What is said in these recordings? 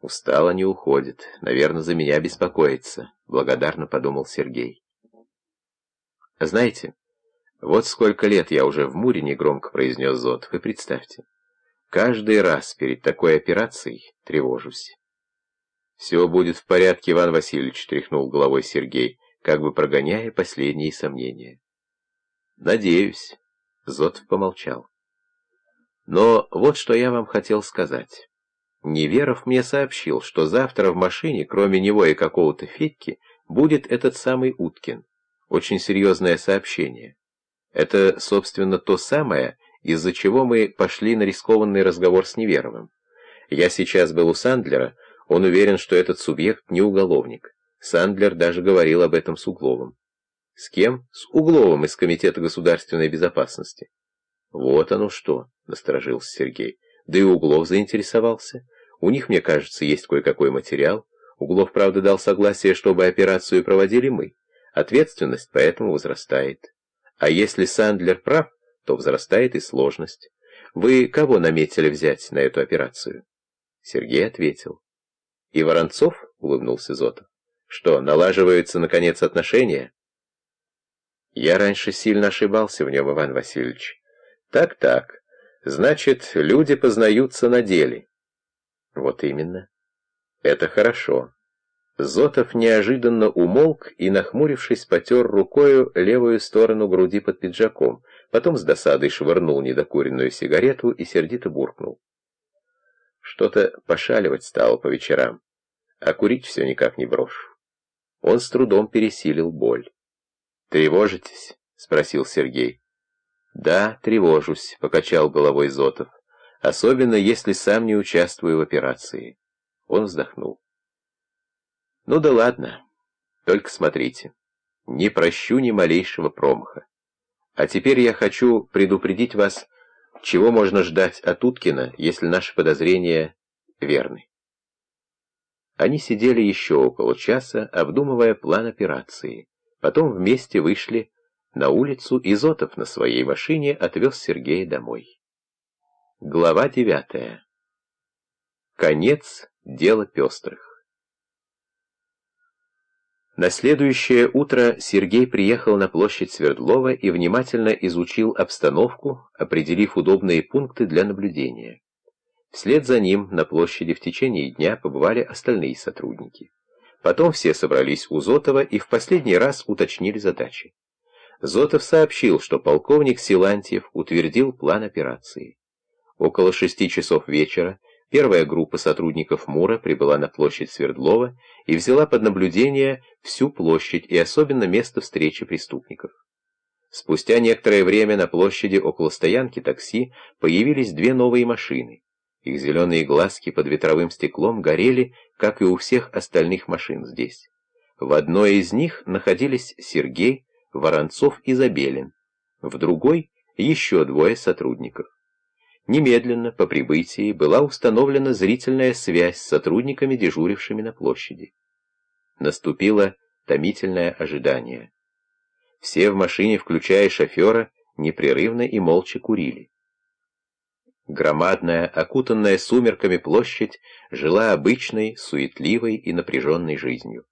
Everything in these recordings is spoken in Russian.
Устала, не уходит. Наверное, за меня беспокоится, благодарно подумал Сергей. Знаете, вот сколько лет я уже в Мурине громко произнес Зод, вы представьте. Каждый раз перед такой операцией тревожусь. «Все будет в порядке, Иван Васильевич», — тряхнул головой Сергей, как бы прогоняя последние сомнения. «Надеюсь», — Зотов помолчал. «Но вот что я вам хотел сказать. Неверов мне сообщил, что завтра в машине, кроме него и какого-то Федьки, будет этот самый Уткин. Очень серьезное сообщение. Это, собственно, то самое, из-за чего мы пошли на рискованный разговор с Неверовым. Я сейчас был у Сандлера, он уверен, что этот субъект не уголовник. Сандлер даже говорил об этом с Угловым. С кем? С Угловым из Комитета государственной безопасности. Вот оно что, насторожился Сергей. Да и Углов заинтересовался. У них, мне кажется, есть кое-какой материал. Углов, правда, дал согласие, чтобы операцию проводили мы. Ответственность поэтому возрастает. А если Сандлер прав, то возрастает и сложность. Вы кого наметили взять на эту операцию? Сергей ответил. И Воронцов, улыбнулся Зотов. Что, налаживаются, наконец, отношения? Я раньше сильно ошибался в нем, Иван Васильевич. Так-так. Значит, люди познаются на деле. Вот именно. Это хорошо. Зотов неожиданно умолк и, нахмурившись, потер рукою левую сторону груди под пиджаком, потом с досадой швырнул недокуренную сигарету и сердито буркнул. Что-то пошаливать стало по вечерам, а курить все никак не брошу. Он с трудом пересилил боль. «Тревожитесь?» — спросил Сергей. «Да, тревожусь», — покачал головой Зотов, «особенно если сам не участвую в операции». Он вздохнул. Ну да ладно, только смотрите, не прощу ни малейшего промаха. А теперь я хочу предупредить вас, чего можно ждать от Уткина, если наши подозрения верны. Они сидели еще около часа, обдумывая план операции. Потом вместе вышли на улицу, и Зотов на своей машине отвез Сергея домой. Глава девятая. Конец дела пестрых. На следующее утро Сергей приехал на площадь Свердлова и внимательно изучил обстановку, определив удобные пункты для наблюдения. Вслед за ним на площади в течение дня побывали остальные сотрудники. Потом все собрались у Зотова и в последний раз уточнили задачи. Зотов сообщил, что полковник Силантьев утвердил план операции. Около шести часов вечера Первая группа сотрудников МУРа прибыла на площадь Свердлова и взяла под наблюдение всю площадь и особенно место встречи преступников. Спустя некоторое время на площади около стоянки такси появились две новые машины. Их зеленые глазки под ветровым стеклом горели, как и у всех остальных машин здесь. В одной из них находились Сергей, Воронцов и Забелин, в другой — еще двое сотрудников. Немедленно, по прибытии, была установлена зрительная связь с сотрудниками, дежурившими на площади. Наступило томительное ожидание. Все в машине, включая шофера, непрерывно и молча курили. Громадная, окутанная сумерками площадь жила обычной, суетливой и напряженной жизнью.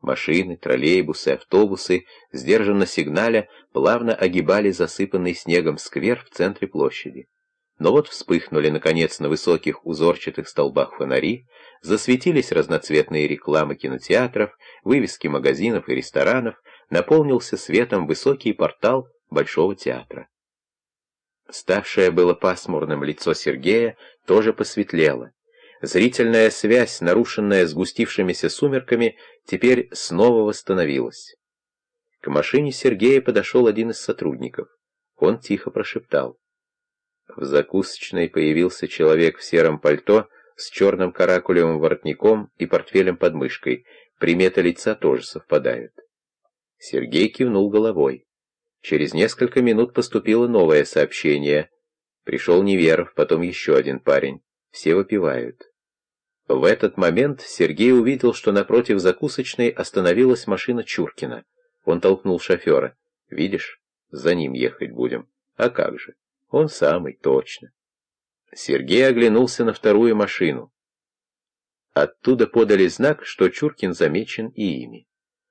Машины, троллейбусы, автобусы, сдержанно сигналя, плавно огибали засыпанный снегом сквер в центре площади. Но вот вспыхнули, наконец, на высоких узорчатых столбах фонари, засветились разноцветные рекламы кинотеатров, вывески магазинов и ресторанов, наполнился светом высокий портал Большого театра. Ставшее было пасмурным лицо Сергея тоже посветлело. Зрительная связь, нарушенная сгустившимися сумерками, теперь снова восстановилась. К машине Сергея подошел один из сотрудников. Он тихо прошептал. В закусочной появился человек в сером пальто с черным каракулевым воротником и портфелем под мышкой. Приметы лица тоже совпадают. Сергей кивнул головой. Через несколько минут поступило новое сообщение. Пришел Неверов, потом еще один парень. Все выпивают. В этот момент Сергей увидел, что напротив закусочной остановилась машина Чуркина. Он толкнул шофера. «Видишь, за ним ехать будем. А как же?» Он самый, точно. Сергей оглянулся на вторую машину. Оттуда подали знак, что Чуркин замечен и ими.